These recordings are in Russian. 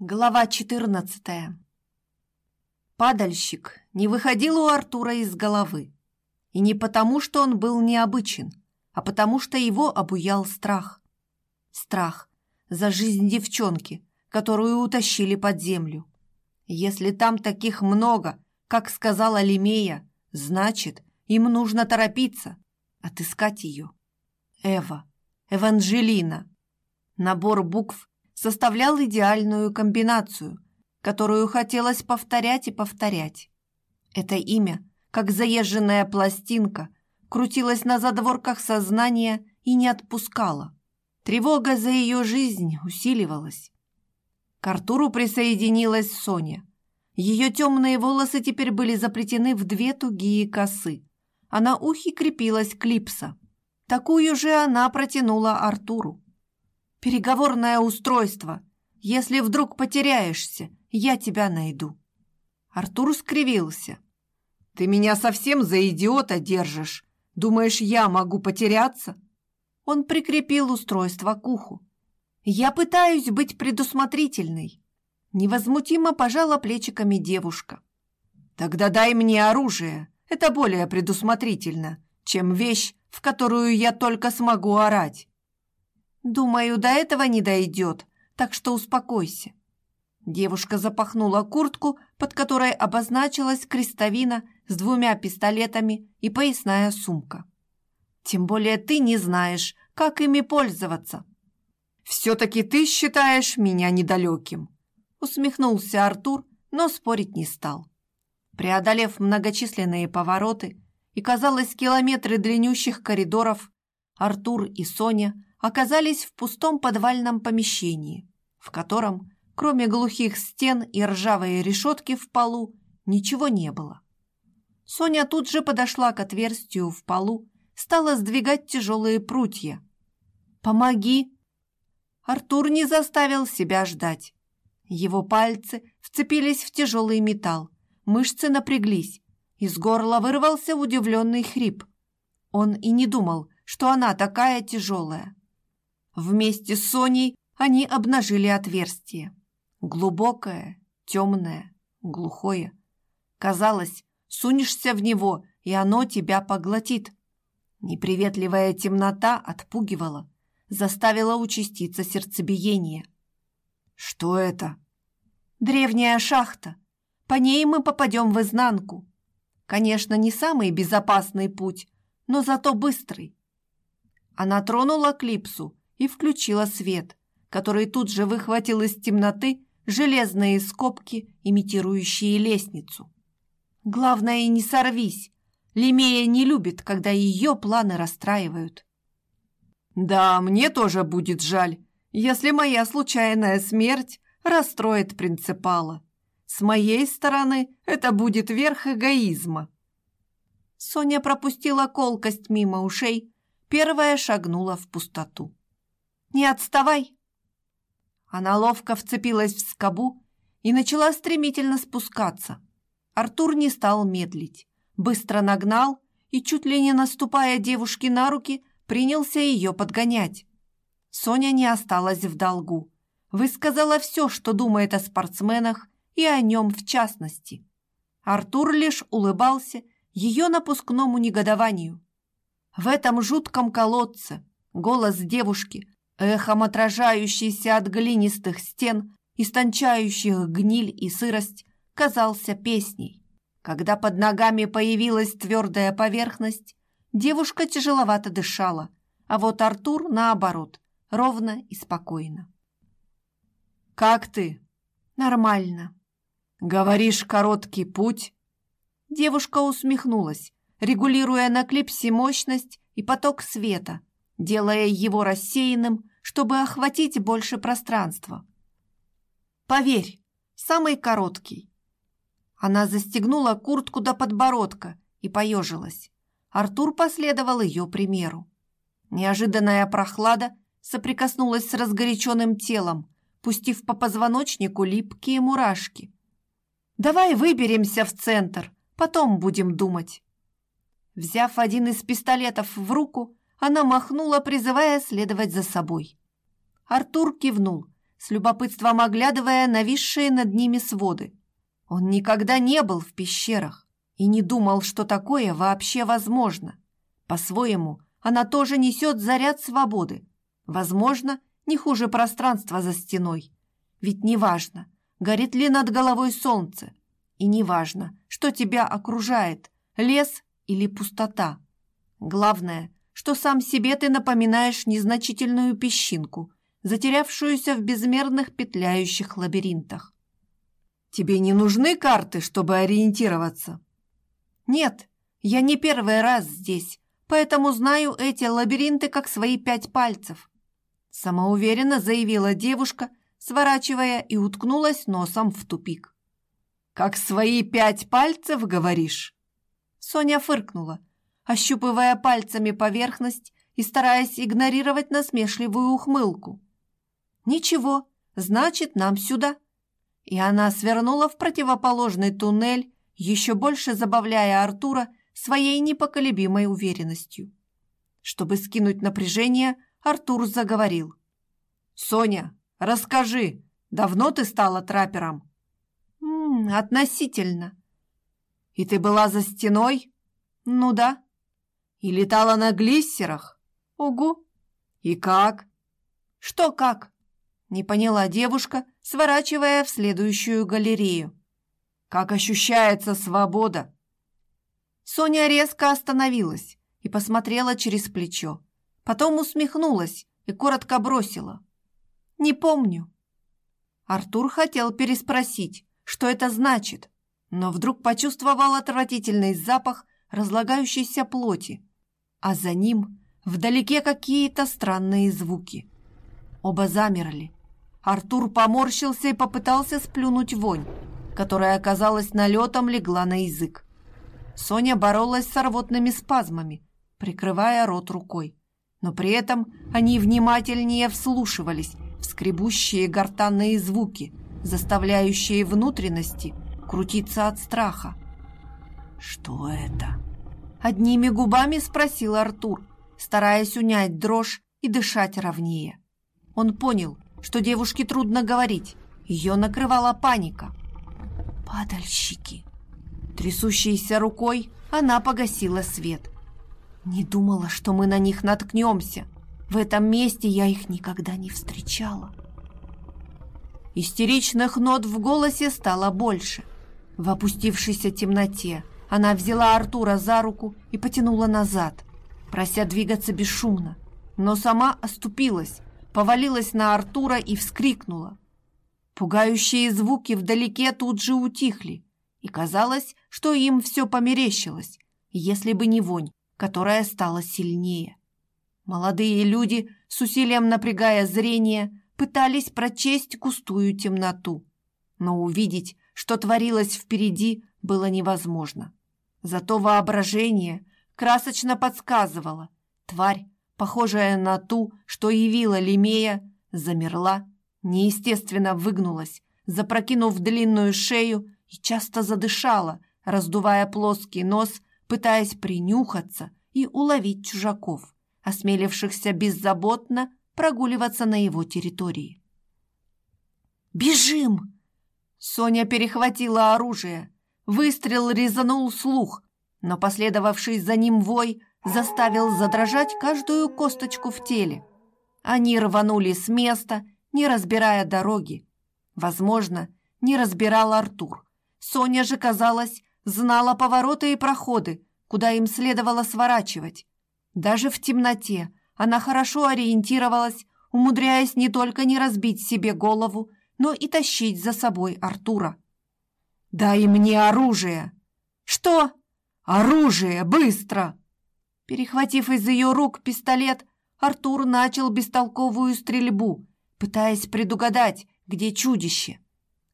Глава 14 Падальщик не выходил у Артура из головы. И не потому, что он был необычен, а потому, что его обуял страх. Страх за жизнь девчонки, которую утащили под землю. Если там таких много, как сказала Лемея, значит, им нужно торопиться, отыскать ее. Эва, Эванжелина. Набор букв составлял идеальную комбинацию, которую хотелось повторять и повторять. Это имя, как заезженная пластинка, крутилось на задворках сознания и не отпускало. Тревога за ее жизнь усиливалась. К Артуру присоединилась Соня. Ее темные волосы теперь были заплетены в две тугие косы, а на ухе крепилась клипса. Такую же она протянула Артуру. Переговорное устройство. Если вдруг потеряешься, я тебя найду. Артур скривился. Ты меня совсем за идиота держишь. Думаешь, я могу потеряться? Он прикрепил устройство к уху. Я пытаюсь быть предусмотрительной. Невозмутимо пожала плечиками девушка. Тогда дай мне оружие. Это более предусмотрительно, чем вещь, в которую я только смогу орать. Думаю, до этого не дойдет, так что успокойся. Девушка запахнула куртку, под которой обозначилась крестовина с двумя пистолетами и поясная сумка. Тем более ты не знаешь, как ими пользоваться. «Все-таки ты считаешь меня недалеким», усмехнулся Артур, но спорить не стал. Преодолев многочисленные повороты и, казалось, километры длиннющих коридоров, Артур и Соня оказались в пустом подвальном помещении, в котором, кроме глухих стен и ржавой решетки в полу, ничего не было. Соня тут же подошла к отверстию в полу, стала сдвигать тяжелые прутья. «Помоги!» Артур не заставил себя ждать. Его пальцы вцепились в тяжелый металл, мышцы напряглись, из горла вырвался удивленный хрип. Он и не думал, что она такая тяжелая. Вместе с Соней они обнажили отверстие. Глубокое, темное, глухое. Казалось, сунешься в него, и оно тебя поглотит. Неприветливая темнота отпугивала, заставила участиться сердцебиение. Что это? Древняя шахта. По ней мы попадем в изнанку. Конечно, не самый безопасный путь, но зато быстрый. Она тронула клипсу, и включила свет, который тут же выхватил из темноты железные скобки, имитирующие лестницу. Главное, не сорвись. Лемея не любит, когда ее планы расстраивают. Да, мне тоже будет жаль, если моя случайная смерть расстроит принципала. С моей стороны это будет верх эгоизма. Соня пропустила колкость мимо ушей, первая шагнула в пустоту. Не отставай!» Она ловко вцепилась в скобу и начала стремительно спускаться. Артур не стал медлить, быстро нагнал и, чуть ли не наступая девушке на руки, принялся ее подгонять. Соня не осталась в долгу. Высказала все, что думает о спортсменах и о нем в частности. Артур лишь улыбался ее напускному негодованию. В этом жутком колодце голос девушки эхом отражающийся от глинистых стен, истончающих гниль и сырость, казался песней. Когда под ногами появилась твердая поверхность, девушка тяжеловато дышала, а вот Артур, наоборот, ровно и спокойно. «Как ты?» «Нормально». «Говоришь, короткий путь?» Девушка усмехнулась, регулируя на клипсе мощность и поток света, делая его рассеянным, чтобы охватить больше пространства. «Поверь, самый короткий». Она застегнула куртку до подбородка и поежилась. Артур последовал ее примеру. Неожиданная прохлада соприкоснулась с разгоряченным телом, пустив по позвоночнику липкие мурашки. «Давай выберемся в центр, потом будем думать». Взяв один из пистолетов в руку, она махнула, призывая следовать за собой. Артур кивнул, с любопытством оглядывая нависшие над ними своды. Он никогда не был в пещерах и не думал, что такое вообще возможно. По-своему, она тоже несет заряд свободы. Возможно, не хуже пространства за стеной. Ведь неважно, горит ли над головой солнце, и неважно, что тебя окружает, лес или пустота. Главное, что сам себе ты напоминаешь незначительную песчинку, затерявшуюся в безмерных петляющих лабиринтах. Тебе не нужны карты, чтобы ориентироваться? Нет, я не первый раз здесь, поэтому знаю эти лабиринты как свои пять пальцев. Самоуверенно заявила девушка, сворачивая и уткнулась носом в тупик. «Как свои пять пальцев, говоришь?» Соня фыркнула, ощупывая пальцами поверхность и стараясь игнорировать насмешливую ухмылку. «Ничего, значит, нам сюда». И она свернула в противоположный туннель, еще больше забавляя Артура своей непоколебимой уверенностью. Чтобы скинуть напряжение, Артур заговорил. «Соня, расскажи, давно ты стала траппером?» «М -м, «Относительно». «И ты была за стеной?» «Ну да». «И летала на глиссерах?» «Угу». «И как?» «Что как?» Не поняла девушка, сворачивая в следующую галерею. «Как ощущается свобода?» Соня резко остановилась и посмотрела через плечо. Потом усмехнулась и коротко бросила. «Не помню». Артур хотел переспросить, что это значит, но вдруг почувствовал отвратительный запах разлагающейся плоти, а за ним вдалеке какие-то странные звуки. Оба замерли. Артур поморщился и попытался сплюнуть вонь, которая, оказалась налетом легла на язык. Соня боролась с рвотными спазмами, прикрывая рот рукой, но при этом они внимательнее вслушивались в скребущие гортанные звуки, заставляющие внутренности крутиться от страха. «Что это?» Одними губами спросил Артур, стараясь унять дрожь и дышать ровнее. Он понял, что девушке трудно говорить. Ее накрывала паника. «Падальщики!» Трясущейся рукой она погасила свет. «Не думала, что мы на них наткнемся. В этом месте я их никогда не встречала». Истеричных нот в голосе стало больше. В опустившейся темноте она взяла Артура за руку и потянула назад, прося двигаться бесшумно, но сама оступилась, повалилась на Артура и вскрикнула. Пугающие звуки вдалеке тут же утихли, и казалось, что им все померещилось, если бы не вонь, которая стала сильнее. Молодые люди, с усилием напрягая зрение, пытались прочесть густую темноту, но увидеть, что творилось впереди, было невозможно. Зато воображение красочно подсказывало. Тварь, похожая на ту, что явила Лемея, замерла, неестественно выгнулась, запрокинув длинную шею и часто задышала, раздувая плоский нос, пытаясь принюхаться и уловить чужаков, осмелившихся беззаботно прогуливаться на его территории. «Бежим!» Соня перехватила оружие, Выстрел резанул слух, но последовавший за ним вой заставил задрожать каждую косточку в теле. Они рванули с места, не разбирая дороги. Возможно, не разбирал Артур. Соня же, казалось, знала повороты и проходы, куда им следовало сворачивать. Даже в темноте она хорошо ориентировалась, умудряясь не только не разбить себе голову, но и тащить за собой Артура. «Дай мне оружие!» «Что?» «Оружие! Быстро!» Перехватив из ее рук пистолет, Артур начал бестолковую стрельбу, пытаясь предугадать, где чудище.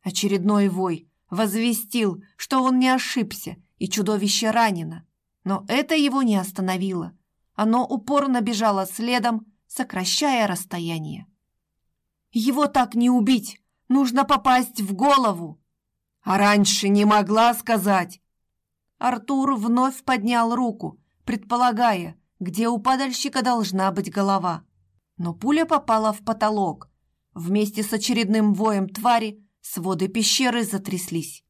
Очередной вой возвестил, что он не ошибся, и чудовище ранено. Но это его не остановило. Оно упорно бежало следом, сокращая расстояние. «Его так не убить! Нужно попасть в голову!» А раньше не могла сказать. Артур вновь поднял руку, предполагая, где у падальщика должна быть голова. Но пуля попала в потолок. Вместе с очередным воем твари своды пещеры затряслись.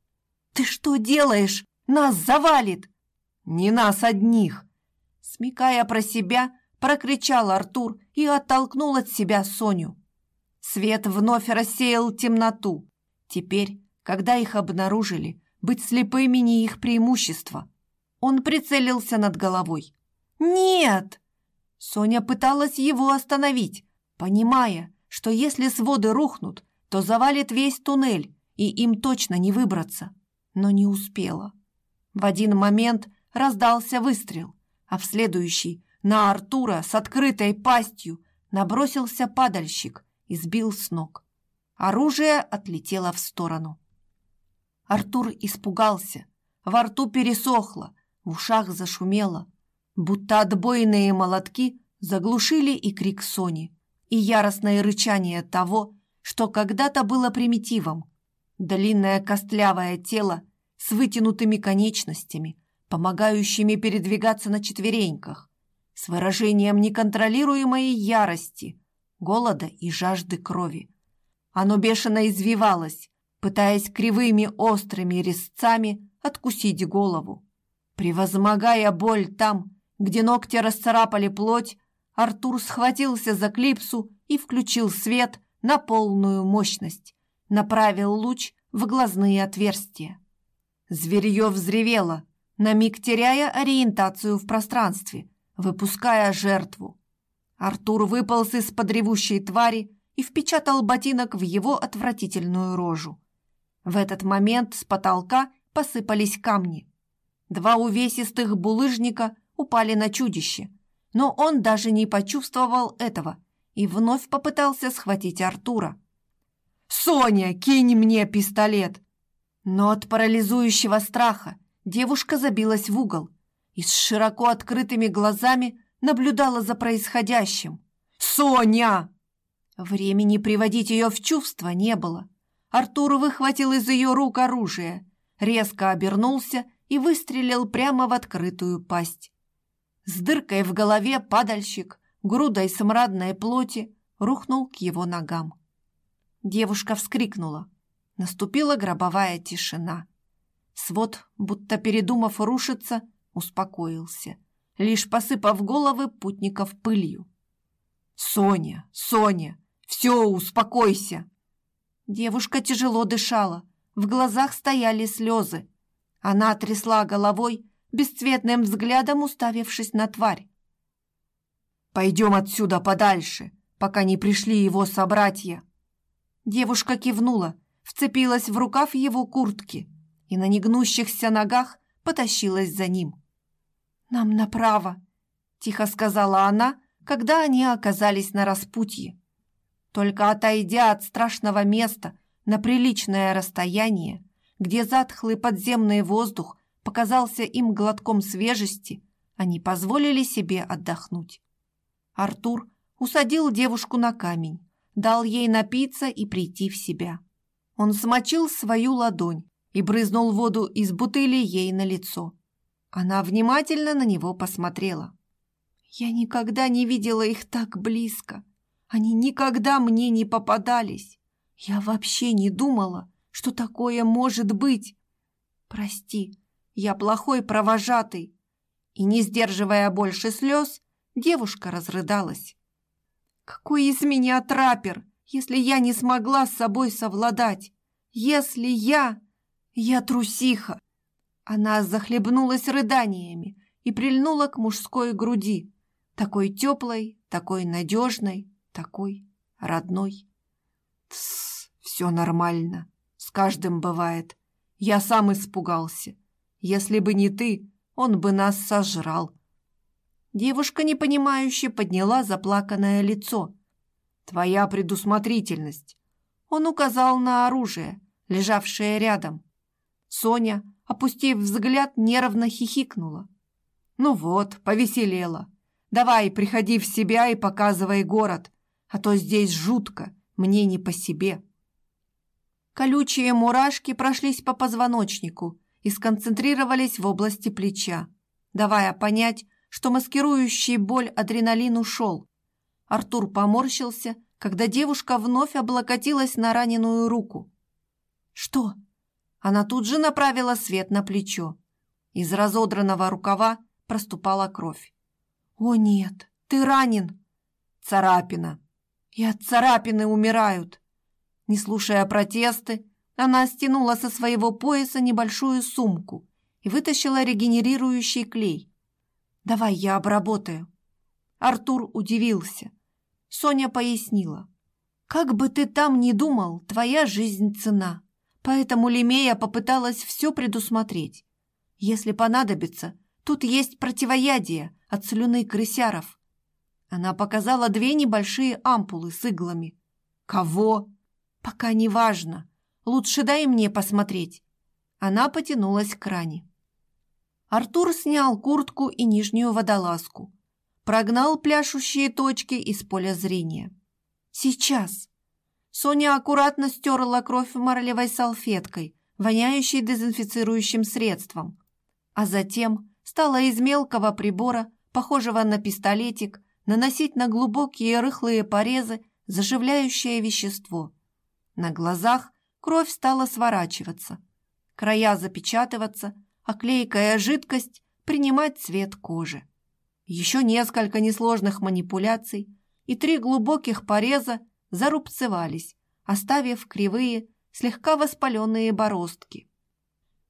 «Ты что делаешь? Нас завалит!» «Не нас одних!» Смекая про себя, прокричал Артур и оттолкнул от себя Соню. Свет вновь рассеял темноту. Теперь, когда их обнаружили, быть слепыми не их преимущество. Он прицелился над головой. «Нет!» Соня пыталась его остановить, понимая, что если своды рухнут, то завалит весь туннель, и им точно не выбраться. Но не успела. В один момент раздался выстрел, а в следующий на Артура с открытой пастью набросился падальщик и сбил с ног. Оружие отлетело в сторону. Артур испугался, во рту пересохло, в ушах зашумело, будто отбойные молотки заглушили и крик Сони, и яростное рычание того, что когда-то было примитивом. Длинное костлявое тело с вытянутыми конечностями, помогающими передвигаться на четвереньках, с выражением неконтролируемой ярости, голода и жажды крови. Оно бешено извивалось, пытаясь кривыми острыми резцами откусить голову. Превозмогая боль там, где ногти расцарапали плоть, Артур схватился за клипсу и включил свет на полную мощность, направил луч в глазные отверстия. Зверье взревело, на миг теряя ориентацию в пространстве, выпуская жертву. Артур выполз из-под ревущей твари и впечатал ботинок в его отвратительную рожу. В этот момент с потолка посыпались камни. Два увесистых булыжника упали на чудище, но он даже не почувствовал этого и вновь попытался схватить Артура. «Соня, кинь мне пистолет!» Но от парализующего страха девушка забилась в угол и с широко открытыми глазами наблюдала за происходящим. «Соня!» Времени приводить ее в чувство не было. Артур выхватил из ее рук оружие, резко обернулся и выстрелил прямо в открытую пасть. С дыркой в голове падальщик, грудой смрадной плоти, рухнул к его ногам. Девушка вскрикнула. Наступила гробовая тишина. Свод, будто передумав рушиться, успокоился, лишь посыпав головы путников пылью. «Соня! Соня! Все, успокойся!» Девушка тяжело дышала, в глазах стояли слезы. Она трясла головой, бесцветным взглядом уставившись на тварь. «Пойдем отсюда подальше, пока не пришли его собратья!» Девушка кивнула, вцепилась в рукав его куртки и на негнущихся ногах потащилась за ним. «Нам направо», — тихо сказала она, когда они оказались на распутье. Только отойдя от страшного места на приличное расстояние, где затхлый подземный воздух показался им глотком свежести, они позволили себе отдохнуть. Артур усадил девушку на камень, дал ей напиться и прийти в себя. Он смочил свою ладонь и брызнул воду из бутыли ей на лицо. Она внимательно на него посмотрела. «Я никогда не видела их так близко. Они никогда мне не попадались. Я вообще не думала, что такое может быть. Прости, я плохой провожатый». И, не сдерживая больше слез, девушка разрыдалась. «Какой из меня трапер, если я не смогла с собой совладать? Если я... Я трусиха!» Она захлебнулась рыданиями и прильнула к мужской груди, такой теплой, такой надежной, такой родной. Тссс, все нормально, с каждым бывает. Я сам испугался. Если бы не ты, он бы нас сожрал. Девушка непонимающе подняла заплаканное лицо. Твоя предусмотрительность. Он указал на оружие, лежавшее рядом. Соня, опустив взгляд, нервно хихикнула. Ну вот, повеселела. Давай, приходи в себя и показывай город а то здесь жутко, мне не по себе. Колючие мурашки прошлись по позвоночнику и сконцентрировались в области плеча, давая понять, что маскирующий боль адреналин ушел. Артур поморщился, когда девушка вновь облокотилась на раненую руку. «Что?» Она тут же направила свет на плечо. Из разодранного рукава проступала кровь. «О нет, ты ранен!» «Царапина!» «И от царапины умирают!» Не слушая протесты, она стянула со своего пояса небольшую сумку и вытащила регенерирующий клей. «Давай я обработаю». Артур удивился. Соня пояснила. «Как бы ты там ни думал, твоя жизнь цена. Поэтому Лемея попыталась все предусмотреть. Если понадобится, тут есть противоядие от слюны крысяров. Она показала две небольшие ампулы с иглами. Кого? Пока не важно. Лучше дай мне посмотреть. Она потянулась к ране. Артур снял куртку и нижнюю водолазку. Прогнал пляшущие точки из поля зрения. Сейчас. Соня аккуратно стерла кровь марлевой салфеткой, воняющей дезинфицирующим средством, а затем стала из мелкого прибора, похожего на пистолетик, наносить на глубокие рыхлые порезы заживляющее вещество. На глазах кровь стала сворачиваться, края запечатываться, а клейкая жидкость принимать цвет кожи. Еще несколько несложных манипуляций, и три глубоких пореза зарубцевались, оставив кривые, слегка воспаленные бороздки.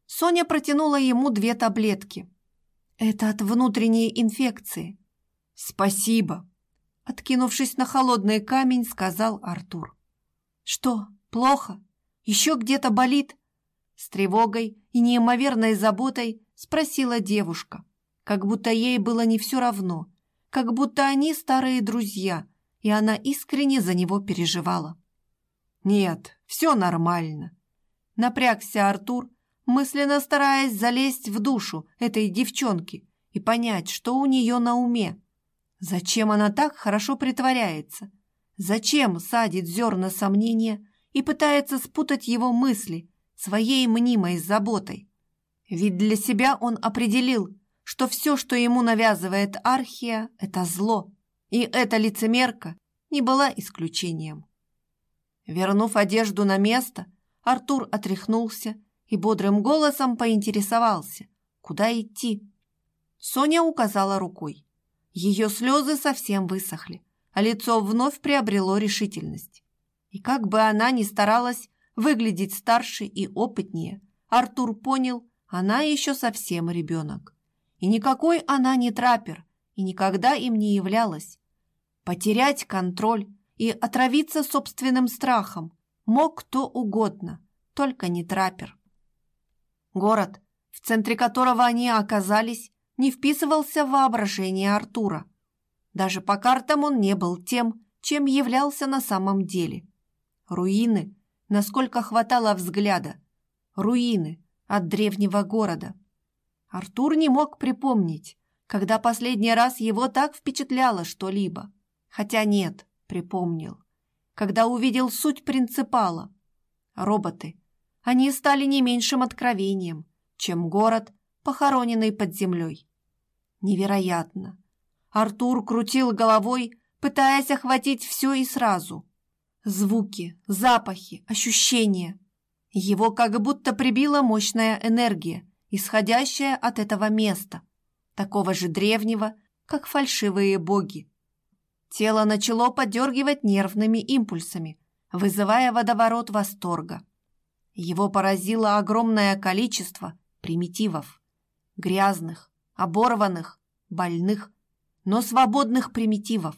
Соня протянула ему две таблетки. «Это от внутренней инфекции». «Спасибо», — откинувшись на холодный камень, сказал Артур. «Что, плохо? Еще где-то болит?» С тревогой и неимоверной заботой спросила девушка, как будто ей было не все равно, как будто они старые друзья, и она искренне за него переживала. «Нет, все нормально», — напрягся Артур, мысленно стараясь залезть в душу этой девчонки и понять, что у нее на уме. Зачем она так хорошо притворяется? Зачем садит зерна сомнения и пытается спутать его мысли своей мнимой заботой? Ведь для себя он определил, что все, что ему навязывает Архия, это зло. И эта лицемерка не была исключением. Вернув одежду на место, Артур отряхнулся и бодрым голосом поинтересовался, куда идти. Соня указала рукой. Ее слезы совсем высохли, а лицо вновь приобрело решительность. И как бы она ни старалась выглядеть старше и опытнее, Артур понял, она еще совсем ребенок. И никакой она не траппер, и никогда им не являлась потерять контроль и отравиться собственным страхом мог кто угодно, только не траппер. Город, в центре которого они оказались, не вписывался в воображение Артура. Даже по картам он не был тем, чем являлся на самом деле. Руины, насколько хватало взгляда. Руины от древнего города. Артур не мог припомнить, когда последний раз его так впечатляло что-либо. Хотя нет, припомнил. Когда увидел суть принципала. Роботы. Они стали не меньшим откровением, чем город, похороненный под землей. Невероятно. Артур крутил головой, пытаясь охватить все и сразу. Звуки, запахи, ощущения. Его как будто прибила мощная энергия, исходящая от этого места, такого же древнего, как фальшивые боги. Тело начало подергивать нервными импульсами, вызывая водоворот восторга. Его поразило огромное количество примитивов. Грязных, оборванных, больных, но свободных примитивов.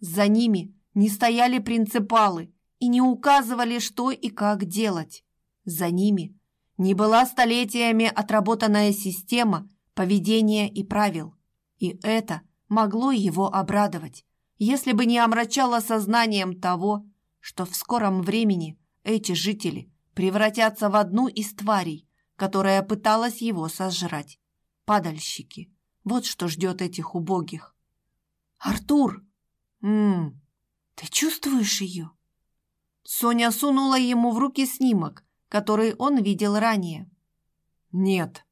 За ними не стояли принципалы и не указывали, что и как делать. За ними не была столетиями отработанная система поведения и правил. И это могло его обрадовать если бы не омрачало сознанием того, что в скором времени эти жители превратятся в одну из тварей, которая пыталась его сожрать. Падальщики. Вот что ждет этих убогих. «Артур! Ммм, ты чувствуешь ее?» Соня сунула ему в руки снимок, который он видел ранее. «Нет».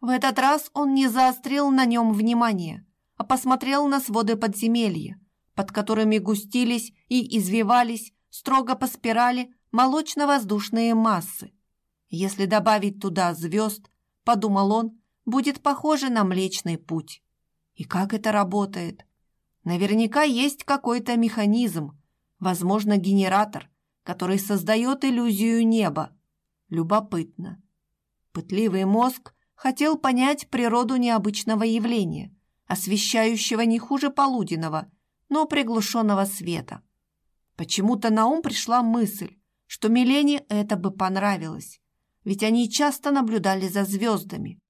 В этот раз он не заострил на нем внимание, а посмотрел на своды подземелья, под которыми густились и извивались строго по спирали молочно-воздушные массы. Если добавить туда звезд, подумал он, будет похоже на Млечный Путь. И как это работает? Наверняка есть какой-то механизм, возможно, генератор, который создает иллюзию неба. Любопытно. Пытливый мозг хотел понять природу необычного явления, освещающего не хуже полуденного, но приглушенного света. Почему-то на ум пришла мысль, что Милене это бы понравилось, ведь они часто наблюдали за звездами.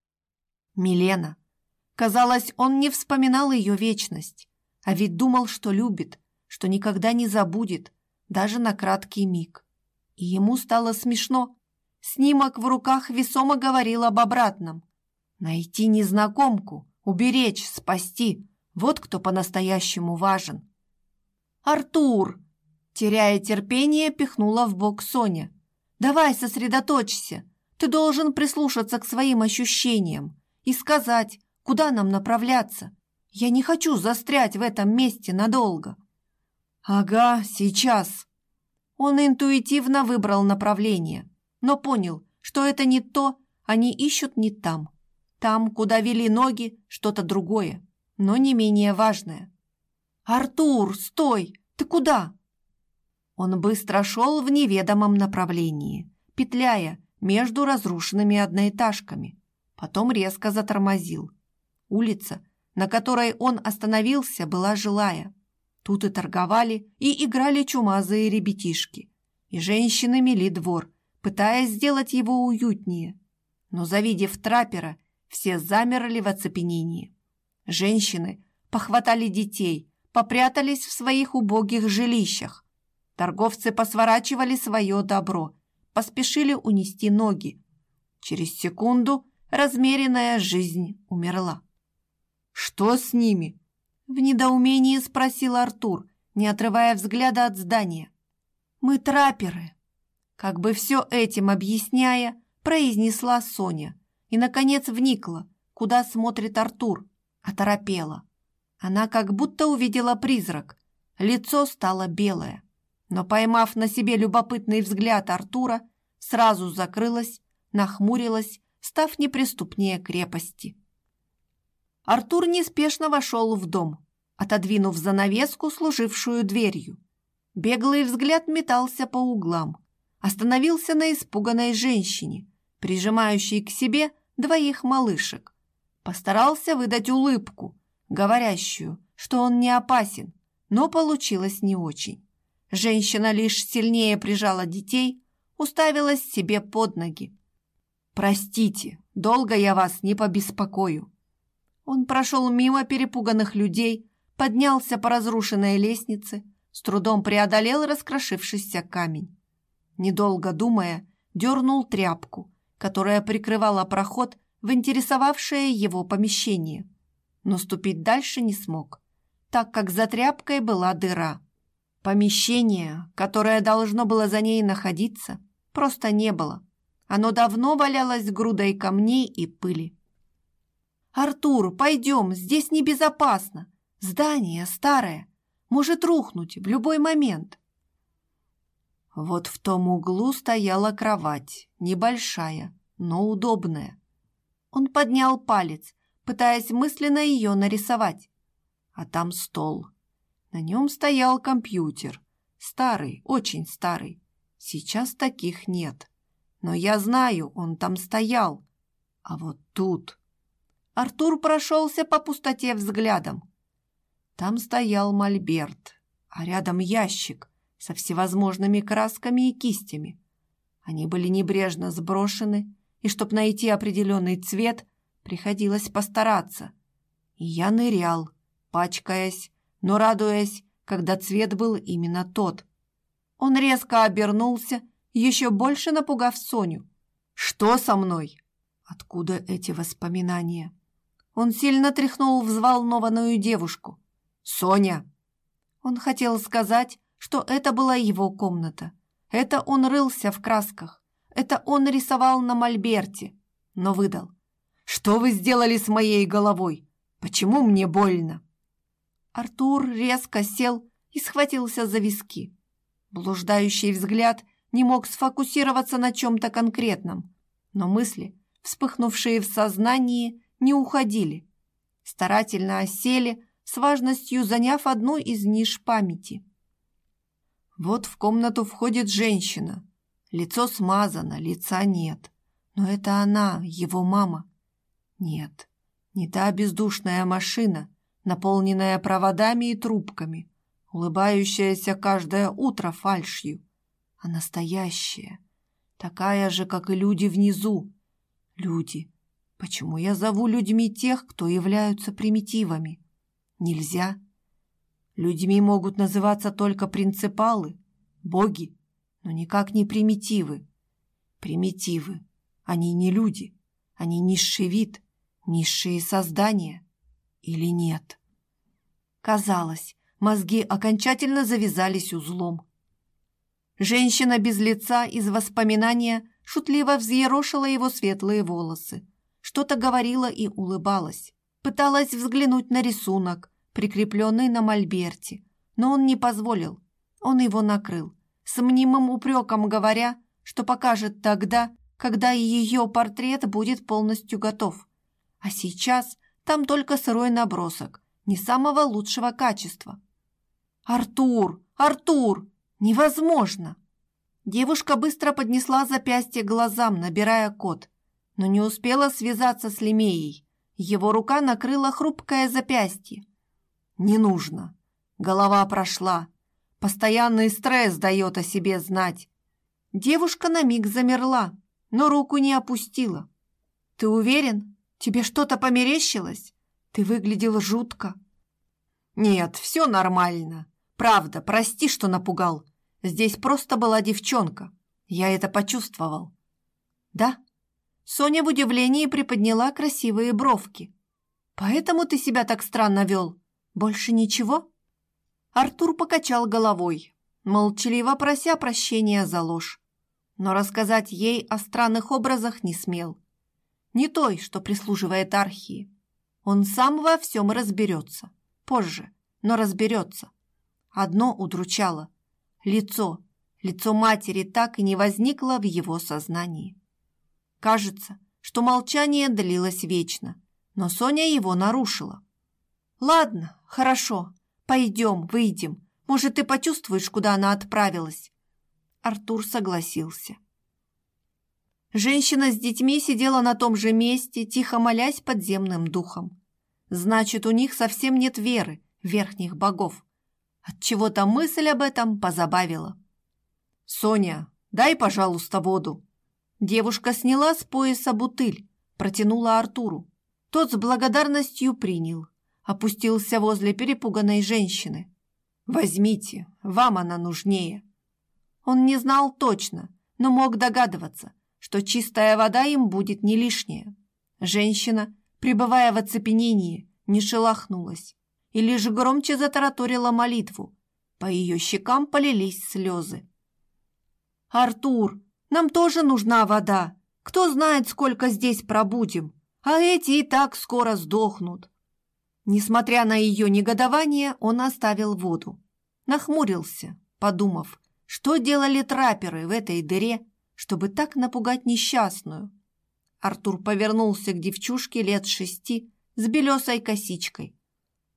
Милена. Казалось, он не вспоминал ее вечность, а ведь думал, что любит, что никогда не забудет, даже на краткий миг. И ему стало смешно. Снимок в руках весомо говорил об обратном. Найти незнакомку, уберечь, спасти – вот кто по-настоящему важен. «Артур!» Теряя терпение, пихнула в бок Соня. «Давай сосредоточься. Ты должен прислушаться к своим ощущениям и сказать, куда нам направляться. Я не хочу застрять в этом месте надолго». «Ага, сейчас». Он интуитивно выбрал направление, но понял, что это не то, они ищут не там. Там, куда вели ноги, что-то другое, но не менее важное. «Артур, стой! Ты куда?» Он быстро шел в неведомом направлении, петляя между разрушенными одноэтажками. Потом резко затормозил. Улица, на которой он остановился, была жилая. Тут и торговали, и играли чумазые ребятишки. И женщины мели двор, пытаясь сделать его уютнее. Но, завидев траппера, все замерли в оцепенении. Женщины похватали детей, попрятались в своих убогих жилищах. Торговцы посворачивали свое добро, поспешили унести ноги. Через секунду размеренная жизнь умерла. «Что с ними?» — в недоумении спросил Артур, не отрывая взгляда от здания. «Мы трапперы», — как бы все этим объясняя, произнесла Соня и, наконец, вникла, куда смотрит Артур, оторопела. Она как будто увидела призрак, лицо стало белое, но, поймав на себе любопытный взгляд Артура, сразу закрылась, нахмурилась, став неприступнее крепости. Артур неспешно вошел в дом, отодвинув занавеску, служившую дверью. Беглый взгляд метался по углам, остановился на испуганной женщине, прижимающей к себе двоих малышек. Постарался выдать улыбку, говорящую, что он не опасен, но получилось не очень. Женщина лишь сильнее прижала детей, уставилась себе под ноги. «Простите, долго я вас не побеспокою». Он прошел мимо перепуганных людей, поднялся по разрушенной лестнице, с трудом преодолел раскрошившийся камень. Недолго думая, дернул тряпку, которая прикрывала проход в интересовавшее его помещение, но ступить дальше не смог, так как за тряпкой была дыра. Помещение, которое должно было за ней находиться, просто не было. Оно давно валялось грудой камней и пыли. «Артур, пойдем, здесь небезопасно. Здание старое, может рухнуть в любой момент». Вот в том углу стояла кровать, небольшая, но удобная. Он поднял палец, пытаясь мысленно ее нарисовать. А там стол. На нем стоял компьютер. Старый, очень старый. Сейчас таких нет. Но я знаю, он там стоял. А вот тут... Артур прошелся по пустоте взглядом. Там стоял мольберт, а рядом ящик со всевозможными красками и кистями. Они были небрежно сброшены, и чтоб найти определенный цвет, приходилось постараться. И я нырял, пачкаясь, но радуясь, когда цвет был именно тот. Он резко обернулся, еще больше напугав Соню. «Что со мной?» Откуда эти воспоминания? Он сильно тряхнул взволнованную девушку. «Соня!» Он хотел сказать, что это была его комната. Это он рылся в красках. Это он рисовал на мольберте, но выдал. «Что вы сделали с моей головой? Почему мне больно?» Артур резко сел и схватился за виски. Блуждающий взгляд не мог сфокусироваться на чем-то конкретном, но мысли, вспыхнувшие в сознании, не уходили. Старательно осели, с важностью заняв одну из ниш памяти. Вот в комнату входит женщина. Лицо смазано, лица нет. Но это она, его мама. Нет, не та бездушная машина, наполненная проводами и трубками, улыбающаяся каждое утро фальшью, а настоящая, такая же, как и люди внизу. Люди. Почему я зову людьми тех, кто являются примитивами? Нельзя. Людьми могут называться только принципалы, боги, но никак не примитивы. Примитивы. Они не люди. Они низший вид, низшие создания. Или нет? Казалось, мозги окончательно завязались узлом. Женщина без лица из воспоминания шутливо взъерошила его светлые волосы. Что-то говорила и улыбалась. Пыталась взглянуть на рисунок, прикрепленный на мольберте, но он не позволил. Он его накрыл, с мнимым упреком говоря, что покажет тогда, когда ее портрет будет полностью готов. А сейчас там только сырой набросок, не самого лучшего качества. «Артур! Артур! Невозможно!» Девушка быстро поднесла запястье к глазам, набирая код, но не успела связаться с Лемеей. Его рука накрыла хрупкое запястье. «Не нужно. Голова прошла. Постоянный стресс дает о себе знать». Девушка на миг замерла, но руку не опустила. «Ты уверен? Тебе что-то померещилось? Ты выглядел жутко». «Нет, все нормально. Правда, прости, что напугал. Здесь просто была девчонка. Я это почувствовал». «Да?» Соня в удивлении приподняла красивые бровки. «Поэтому ты себя так странно вел? Больше ничего?» Артур покачал головой, молчаливо прося прощения за ложь. Но рассказать ей о странных образах не смел. Не той, что прислуживает архии. Он сам во всем разберется. Позже, но разберется. Одно удручало. Лицо, лицо матери так и не возникло в его сознании. Кажется, что молчание длилось вечно, но Соня его нарушила. «Ладно, хорошо, пойдем, выйдем. Может, ты почувствуешь, куда она отправилась?» Артур согласился. Женщина с детьми сидела на том же месте, тихо молясь подземным духом. Значит, у них совсем нет веры верхних богов. Отчего-то мысль об этом позабавила. «Соня, дай, пожалуйста, воду», Девушка сняла с пояса бутыль, протянула Артуру. Тот с благодарностью принял, опустился возле перепуганной женщины. «Возьмите, вам она нужнее». Он не знал точно, но мог догадываться, что чистая вода им будет не лишняя. Женщина, пребывая в оцепенении, не шелохнулась и лишь громче затараторила молитву. По ее щекам полились слезы. «Артур, нам тоже нужна вода. Кто знает, сколько здесь пробудем. А эти и так скоро сдохнут». Несмотря на ее негодование, он оставил воду. Нахмурился, подумав, что делали трапперы в этой дыре, чтобы так напугать несчастную. Артур повернулся к девчушке лет шести с белесой косичкой.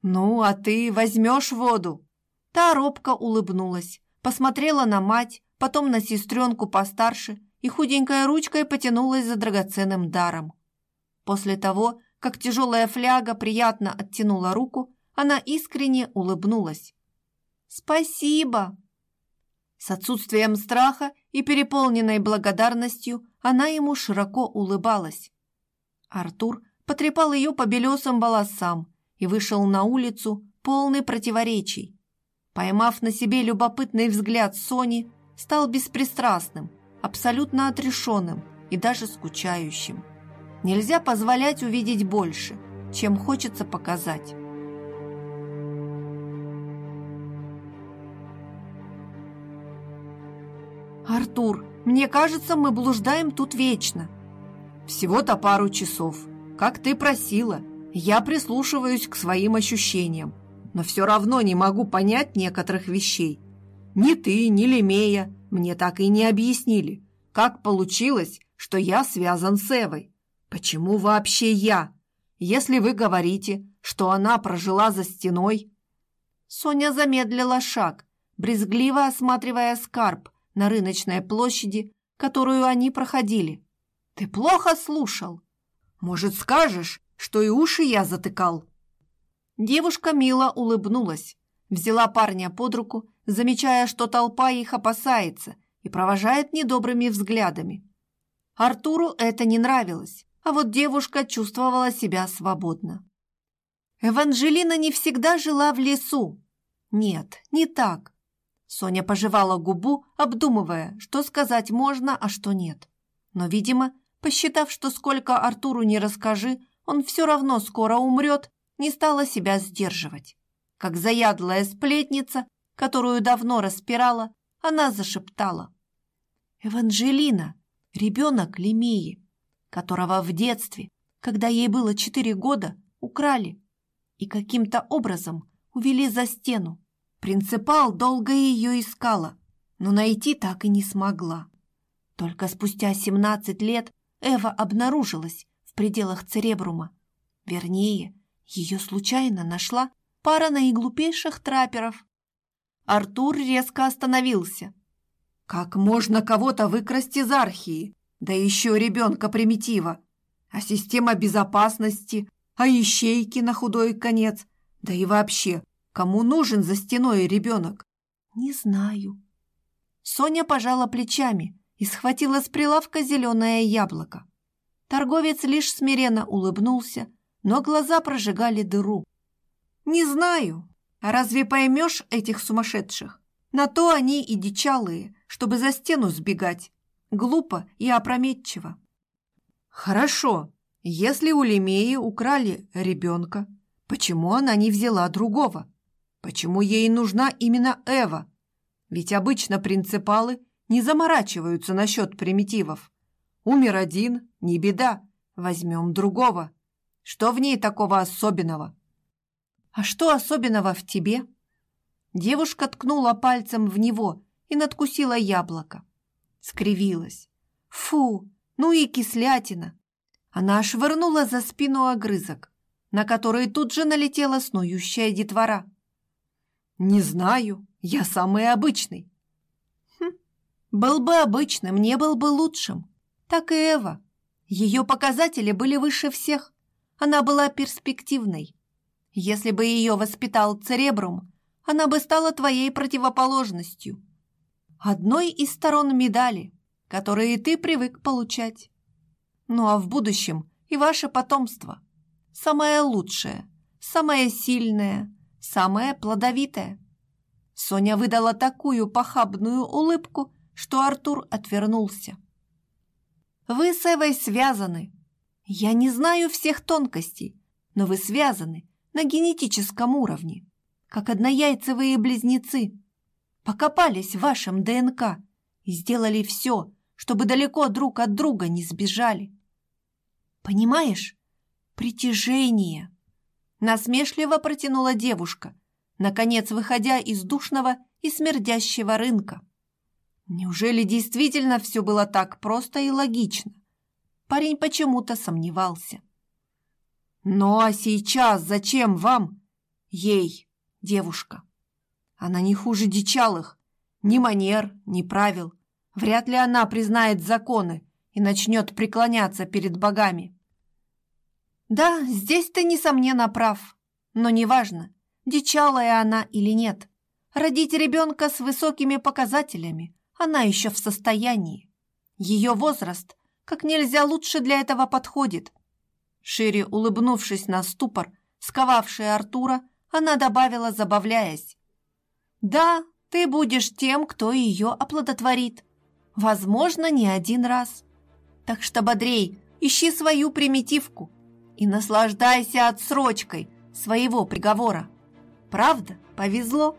«Ну, а ты возьмешь воду?» Та робко улыбнулась, посмотрела на мать, потом на сестренку постарше и худенькой ручкой потянулась за драгоценным даром. После того, как тяжелая фляга приятно оттянула руку, она искренне улыбнулась. «Спасибо!» С отсутствием страха и переполненной благодарностью она ему широко улыбалась. Артур потрепал ее по белесым волосам и вышел на улицу, полный противоречий. Поймав на себе любопытный взгляд Сони, стал беспристрастным, абсолютно отрешенным и даже скучающим. Нельзя позволять увидеть больше, чем хочется показать. «Артур, мне кажется, мы блуждаем тут вечно». «Всего-то пару часов. Как ты просила. Я прислушиваюсь к своим ощущениям. но все равно не могу понять некоторых вещей. Ни ты, ни Лемея мне так и не объяснили, как получилось, что я связан с Эвой. Почему вообще я? Если вы говорите, что она прожила за стеной...» Соня замедлила шаг, брезгливо осматривая скарб на рыночной площади, которую они проходили. «Ты плохо слушал? Может, скажешь, что и уши я затыкал?» Девушка мило улыбнулась, взяла парня под руку, замечая, что толпа их опасается и провожает недобрыми взглядами. Артуру это не нравилось, а вот девушка чувствовала себя свободно. Эванжелина не всегда жила в лесу. Нет, не так. Соня пожевала губу, обдумывая, что сказать можно, а что нет. Но, видимо, посчитав, что сколько Артуру не расскажи, он все равно скоро умрет, не стала себя сдерживать. Как заядлая сплетница, которую давно распирала, она зашептала. «Эванжелина, ребенок Лемеи, которого в детстве, когда ей было четыре года, украли и каким-то образом увели за стену. Принципал долго ее искала, но найти так и не смогла. Только спустя 17 лет Эва обнаружилась в пределах Церебрума. Вернее, ее случайно нашла пара наиглупейших трапперов. Артур резко остановился. Как можно кого-то выкрасть из архии, да еще ребенка-примитива? А система безопасности, а ищейки на худой конец, да и вообще, кому нужен за стеной ребенок? Не знаю. Соня пожала плечами и схватила с прилавка зеленое яблоко. Торговец лишь смиренно улыбнулся, но глаза прожигали дыру. «Не знаю. А разве поймешь этих сумасшедших? На то они и дичалые, чтобы за стену сбегать. Глупо и опрометчиво». «Хорошо. Если у Лемеи украли ребенка, почему она не взяла другого? Почему ей нужна именно Эва? Ведь обычно принципалы не заморачиваются насчет примитивов. Умер один, не беда, возьмем другого». Что в ней такого особенного? А что особенного в тебе? Девушка ткнула пальцем в него и надкусила яблоко. Скривилась. Фу, ну и кислятина. Она швырнула за спину огрызок, на который тут же налетела снующая детвора. «Не знаю, я самый обычный». Хм, был бы обычным, не был бы лучшим. Так и Эва. Ее показатели были выше всех. Она была перспективной. Если бы ее воспитал Церебрум, она бы стала твоей противоположностью. Одной из сторон медали, которые ты привык получать. Ну а в будущем и ваше потомство. Самое лучшее, самое сильное, самое плодовитое. Соня выдала такую похабную улыбку, что Артур отвернулся. «Вы с Эвой связаны», я не знаю всех тонкостей, но вы связаны на генетическом уровне, как однояйцевые близнецы. Покопались в вашем ДНК и сделали все, чтобы далеко друг от друга не сбежали. Понимаешь? Притяжение. Насмешливо протянула девушка, наконец выходя из душного и смердящего рынка. Неужели действительно все было так просто и логично? Парень почему-то сомневался. «Ну а сейчас зачем вам? Ей, девушка. Она не хуже дичалых, ни манер, ни правил. Вряд ли она признает законы и начнет преклоняться перед богами». «Да, здесь ты, несомненно, прав. Но неважно, дичалая она или нет. Родить ребенка с высокими показателями она еще в состоянии. Ее возраст как нельзя лучше для этого подходит. Шире улыбнувшись на ступор, сковавший Артура, она добавила, забавляясь. «Да, ты будешь тем, кто ее оплодотворит. Возможно, не один раз. Так что бодрей, ищи свою примитивку и наслаждайся отсрочкой своего приговора. Правда, повезло».